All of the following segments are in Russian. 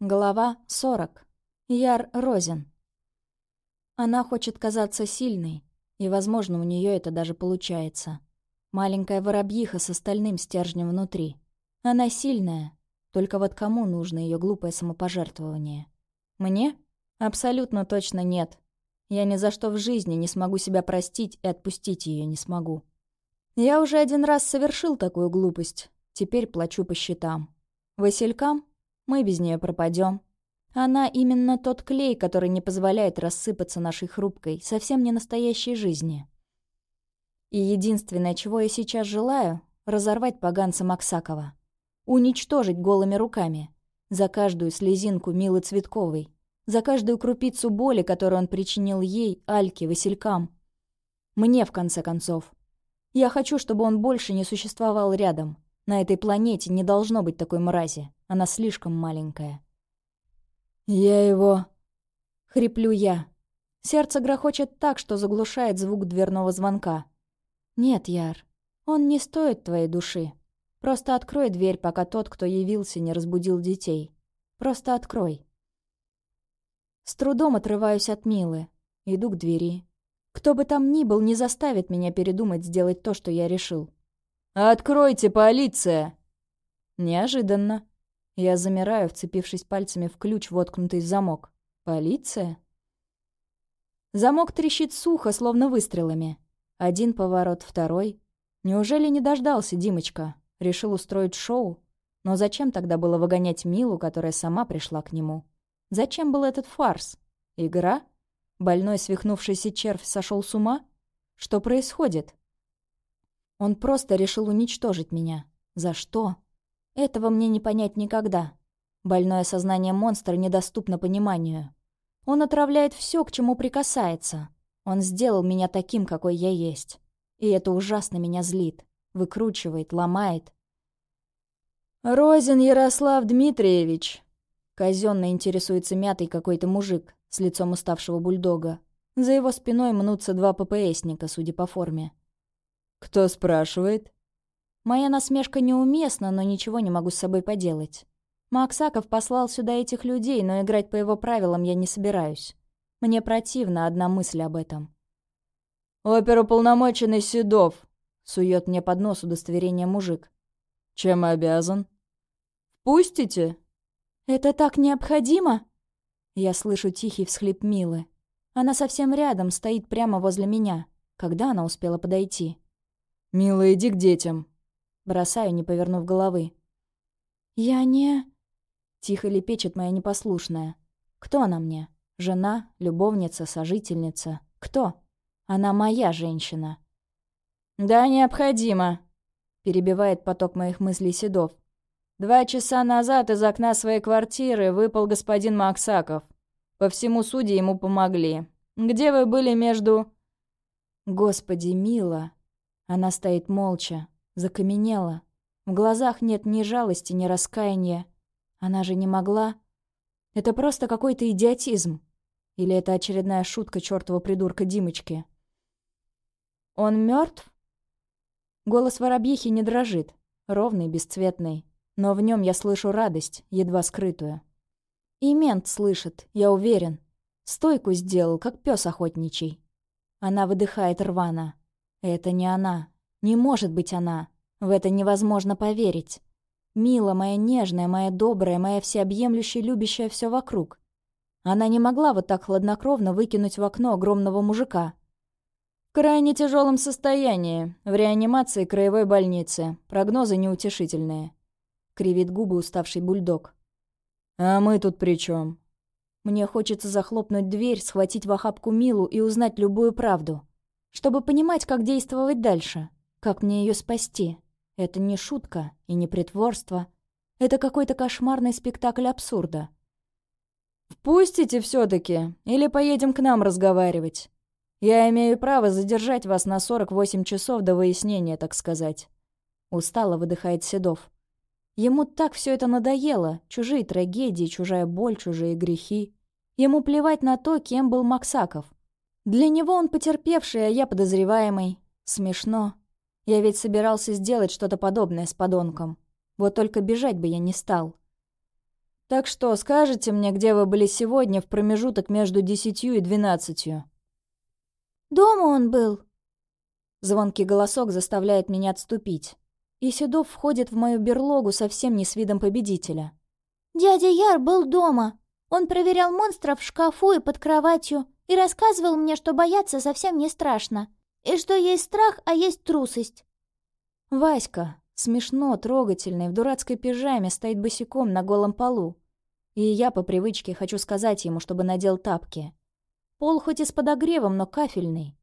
Глава 40. Яр Розен. Она хочет казаться сильной, и, возможно, у нее это даже получается. Маленькая воробьиха с остальным стержнем внутри. Она сильная, только вот кому нужно ее глупое самопожертвование? Мне? Абсолютно точно нет. Я ни за что в жизни не смогу себя простить и отпустить ее не смогу. Я уже один раз совершил такую глупость, теперь плачу по счетам. Василькам мы без нее пропадем. Она именно тот клей, который не позволяет рассыпаться нашей хрупкой, совсем не настоящей жизни. И единственное, чего я сейчас желаю — разорвать поганца Максакова. Уничтожить голыми руками. За каждую слезинку Милы Цветковой. За каждую крупицу боли, которую он причинил ей, Альке, Василькам. Мне, в конце концов. Я хочу, чтобы он больше не существовал рядом. На этой планете не должно быть такой мрази. Она слишком маленькая. «Я его...» Хриплю я. Сердце грохочет так, что заглушает звук дверного звонка. «Нет, Яр, он не стоит твоей души. Просто открой дверь, пока тот, кто явился, не разбудил детей. Просто открой». С трудом отрываюсь от Милы. Иду к двери. Кто бы там ни был, не заставит меня передумать сделать то, что я решил. «Откройте, полиция!» Неожиданно. Я замираю, вцепившись пальцами в ключ, воткнутый в замок. «Полиция?» Замок трещит сухо, словно выстрелами. Один поворот, второй. Неужели не дождался Димочка? Решил устроить шоу? Но зачем тогда было выгонять Милу, которая сама пришла к нему? Зачем был этот фарс? Игра? Больной свихнувшийся червь сошел с ума? Что происходит? Он просто решил уничтожить меня. За что? Этого мне не понять никогда. Больное сознание монстра недоступно пониманию. Он отравляет все, к чему прикасается. Он сделал меня таким, какой я есть. И это ужасно меня злит. Выкручивает, ломает. «Розин Ярослав Дмитриевич!» Казенно интересуется мятой какой-то мужик с лицом уставшего бульдога. За его спиной мнутся два ППСника, судя по форме. «Кто спрашивает?» Моя насмешка неуместна, но ничего не могу с собой поделать. Максаков послал сюда этих людей, но играть по его правилам я не собираюсь. Мне противна одна мысль об этом. «Оперуполномоченный Седов!» — сует мне под нос удостоверение мужик. «Чем обязан?» «Впустите?» «Это так необходимо?» Я слышу тихий всхлип Милы. Она совсем рядом, стоит прямо возле меня. Когда она успела подойти? «Мила, иди к детям», Бросаю, не повернув головы. «Я не...» Тихо лепечет моя непослушная. «Кто она мне? Жена? Любовница? Сожительница? Кто? Она моя женщина». «Да, необходимо», — перебивает поток моих мыслей Седов. «Два часа назад из окна своей квартиры выпал господин Максаков. По всему суде ему помогли. Где вы были между...» «Господи, мила!» Она стоит молча, Закаменела. В глазах нет ни жалости, ни раскаяния. Она же не могла... Это просто какой-то идиотизм. Или это очередная шутка чертова придурка Димочки? «Он мертв? Голос воробьихи не дрожит, ровный, бесцветный. Но в нем я слышу радость, едва скрытую. И мент слышит, я уверен. Стойку сделал, как пес охотничий. Она выдыхает рвано. Это не она. Не может быть она. В это невозможно поверить. Мила, моя нежная, моя добрая, моя всеобъемлющая, любящая все вокруг. Она не могла вот так хладнокровно выкинуть в окно огромного мужика. В крайне тяжелом состоянии, в реанимации краевой больницы. Прогнозы неутешительные. Кривит губы уставший бульдог. «А мы тут при чем? Мне хочется захлопнуть дверь, схватить в охапку Милу и узнать любую правду. Чтобы понимать, как действовать дальше. Как мне ее спасти? Это не шутка и не притворство. Это какой-то кошмарный спектакль абсурда. «Впустите все-таки, или поедем к нам разговаривать. Я имею право задержать вас на 48 часов до выяснения, так сказать». Устало выдыхает Седов. Ему так все это надоело. Чужие трагедии, чужая боль, чужие грехи. Ему плевать на то, кем был Максаков. Для него он потерпевший, а я подозреваемый. Смешно. Я ведь собирался сделать что-то подобное с подонком. Вот только бежать бы я не стал. Так что, скажете мне, где вы были сегодня в промежуток между десятью и двенадцатью?» «Дома он был». Звонкий голосок заставляет меня отступить. И Седов входит в мою берлогу совсем не с видом победителя. «Дядя Яр был дома. Он проверял монстров в шкафу и под кроватью и рассказывал мне, что бояться совсем не страшно, и что есть страх, а есть трусость». Васька, смешно, трогательный, в дурацкой пижаме, стоит босиком на голом полу. И я по привычке хочу сказать ему, чтобы надел тапки. Пол хоть и с подогревом, но кафельный.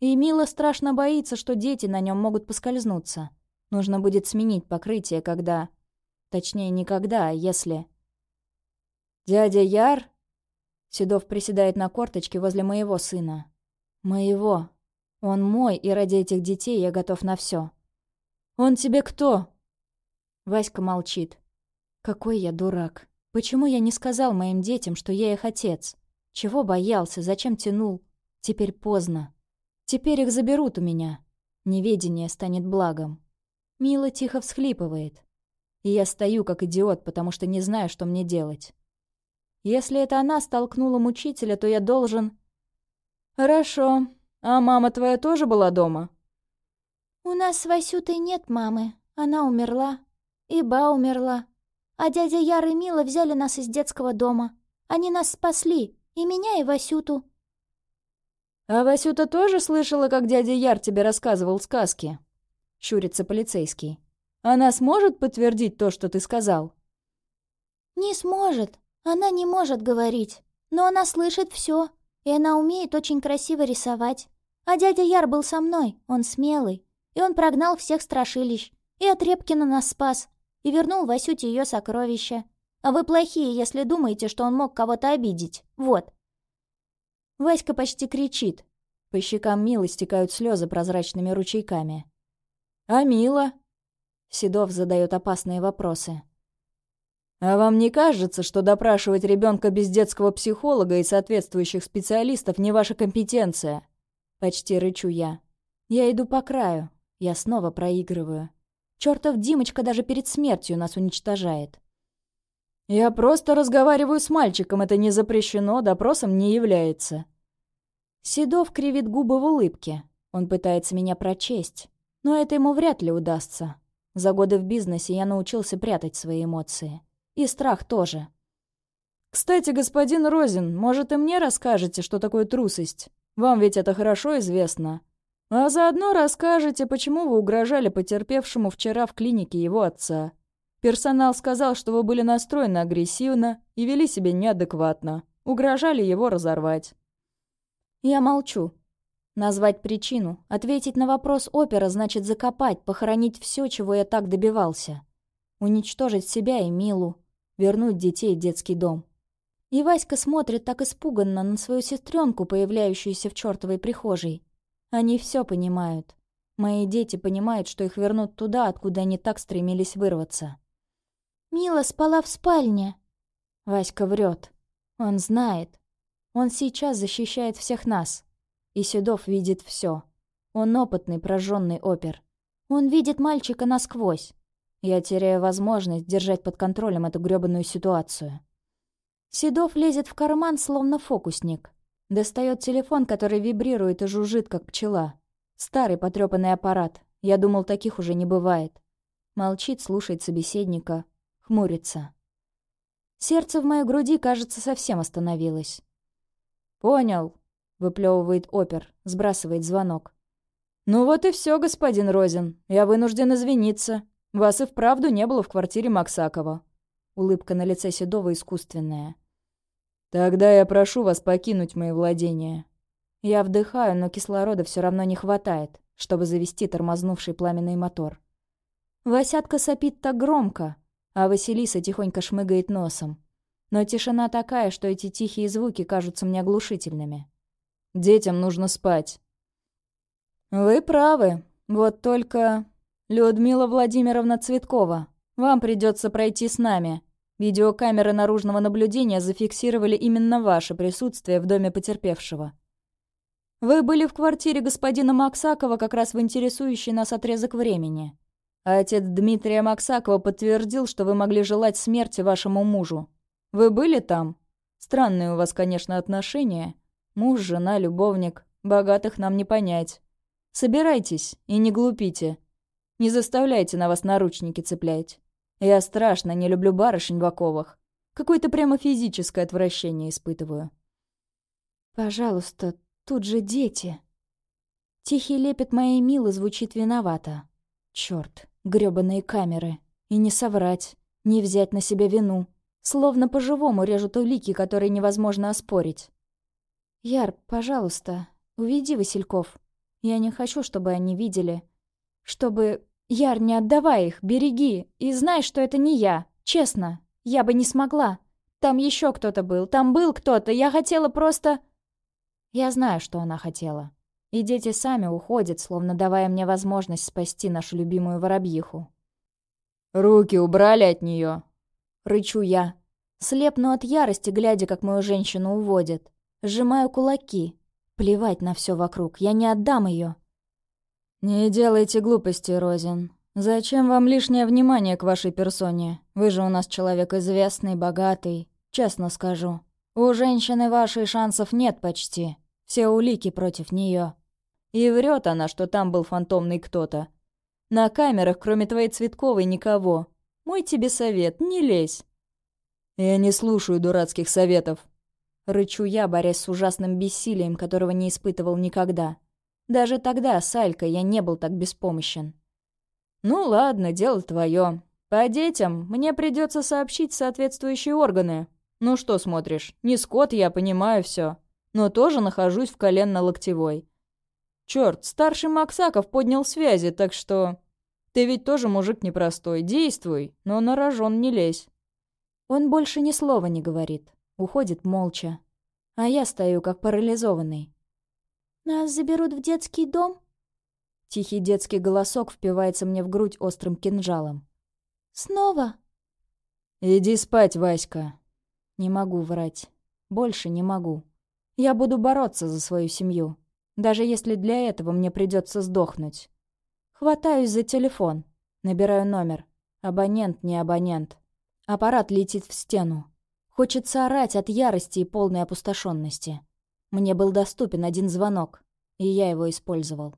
И Мила страшно боится, что дети на нем могут поскользнуться. Нужно будет сменить покрытие, когда... Точнее, никогда, а если... «Дядя Яр?» Седов приседает на корточке возле моего сына. «Моего. Он мой, и ради этих детей я готов на все. «Он тебе кто?» Васька молчит. «Какой я дурак. Почему я не сказал моим детям, что я их отец? Чего боялся, зачем тянул? Теперь поздно. Теперь их заберут у меня. Неведение станет благом». Мила тихо всхлипывает. И я стою как идиот, потому что не знаю, что мне делать. Если это она столкнула мучителя, то я должен... «Хорошо. А мама твоя тоже была дома?» «У нас с Васютой нет мамы. Она умерла. И Ба умерла. А дядя Яр и Мила взяли нас из детского дома. Они нас спасли. И меня, и Васюту». «А Васюта тоже слышала, как дядя Яр тебе рассказывал сказки?» — щурится полицейский. «Она сможет подтвердить то, что ты сказал?» «Не сможет. Она не может говорить. Но она слышит все, и она умеет очень красиво рисовать. А дядя Яр был со мной, он смелый. И он прогнал всех страшилищ. И от Репкина нас спас. И вернул Васюте ее сокровища. А вы плохие, если думаете, что он мог кого-то обидеть. Вот. Васька почти кричит. По щекам Милы стекают слезы прозрачными ручейками. «А Мила?» Седов задает опасные вопросы. «А вам не кажется, что допрашивать ребенка без детского психолога и соответствующих специалистов не ваша компетенция?» Почти рычу я. Я иду по краю, я снова проигрываю. Чёртов Димочка даже перед смертью нас уничтожает. Я просто разговариваю с мальчиком, это не запрещено, допросом не является. Седов кривит губы в улыбке. Он пытается меня прочесть. Но это ему вряд ли удастся. За годы в бизнесе я научился прятать свои эмоции. И страх тоже. «Кстати, господин Розин, может, и мне расскажете, что такое трусость? Вам ведь это хорошо известно. А заодно расскажете, почему вы угрожали потерпевшему вчера в клинике его отца. Персонал сказал, что вы были настроены агрессивно и вели себя неадекватно. Угрожали его разорвать. Я молчу. Назвать причину, ответить на вопрос опера значит закопать, похоронить все, чего я так добивался. Уничтожить себя и Милу, вернуть детей в детский дом. И Васька смотрит так испуганно на свою сестренку, появляющуюся в чертовой прихожей. Они все понимают. Мои дети понимают, что их вернут туда, откуда они так стремились вырваться. «Мила спала в спальне». Васька врет. Он знает. Он сейчас защищает всех нас. И Седов видит все. Он опытный, прожженный опер. Он видит мальчика насквозь. Я теряю возможность держать под контролем эту грёбаную ситуацию. Седов лезет в карман, словно фокусник. Достает телефон, который вибрирует и жужжит, как пчела. Старый потрепанный аппарат. Я думал, таких уже не бывает. Молчит, слушает собеседника. Хмурится. Сердце в моей груди, кажется, совсем остановилось. «Понял», — выплевывает опер, сбрасывает звонок. «Ну вот и все, господин Розин. Я вынужден извиниться. Вас и вправду не было в квартире Максакова». Улыбка на лице Седова искусственная. «Тогда я прошу вас покинуть мои владения». Я вдыхаю, но кислорода все равно не хватает, чтобы завести тормознувший пламенный мотор. Васятка сопит так громко, а Василиса тихонько шмыгает носом. Но тишина такая, что эти тихие звуки кажутся мне оглушительными. Детям нужно спать. «Вы правы. Вот только... Людмила Владимировна Цветкова, вам придется пройти с нами. Видеокамеры наружного наблюдения зафиксировали именно ваше присутствие в доме потерпевшего. Вы были в квартире господина Максакова как раз в интересующий нас отрезок времени. А отец Дмитрия Максакова подтвердил, что вы могли желать смерти вашему мужу. Вы были там? Странные у вас, конечно, отношения. Муж, жена, любовник. Богатых нам не понять. Собирайтесь и не глупите. Не заставляйте на вас наручники цеплять. Я страшно не люблю барышень в оковах. Какое-то прямо физическое отвращение испытываю. Пожалуйста, тут же дети. Тихий лепет моей Милы звучит виновато. Чёрт, грёбаные камеры. И не соврать, не взять на себя вину. Словно по-живому режут улики, которые невозможно оспорить. «Яр, пожалуйста, уведи Васильков. Я не хочу, чтобы они видели. Чтобы... Яр, не отдавай их, береги. И знай, что это не я. Честно, я бы не смогла. Там еще кто-то был, там был кто-то. Я хотела просто...» Я знаю, что она хотела. И дети сами уходят, словно давая мне возможность спасти нашу любимую воробьиху. «Руки убрали от нее!» Рычу я. Слепну от ярости, глядя, как мою женщину уводят. Сжимаю кулаки. Плевать на все вокруг, я не отдам ее. «Не делайте глупости, Розин. Зачем вам лишнее внимание к вашей персоне? Вы же у нас человек известный, богатый. Честно скажу. У женщины вашей шансов нет почти. Все улики против нее. И врет она, что там был фантомный кто-то. На камерах, кроме твоей Цветковой, никого. Мой тебе совет, не лезь. Я не слушаю дурацких советов. Рычу я, борясь с ужасным бессилием, которого не испытывал никогда. Даже тогда, с Алькой, я не был так беспомощен. Ну ладно, дело твое. По детям мне придется сообщить соответствующие органы. Ну что смотришь, не скот, я понимаю все но тоже нахожусь в коленно-локтевой. Черт, старший Максаков поднял связи, так что... Ты ведь тоже мужик непростой, действуй, но на рожон не лезь. Он больше ни слова не говорит, уходит молча. А я стою, как парализованный. «Нас заберут в детский дом?» Тихий детский голосок впивается мне в грудь острым кинжалом. «Снова?» «Иди спать, Васька». Не могу врать. Больше не могу. Я буду бороться за свою семью, даже если для этого мне придется сдохнуть. Хватаюсь за телефон, набираю номер. Абонент, не абонент. Аппарат летит в стену. Хочется орать от ярости и полной опустошенности. Мне был доступен один звонок, и я его использовал.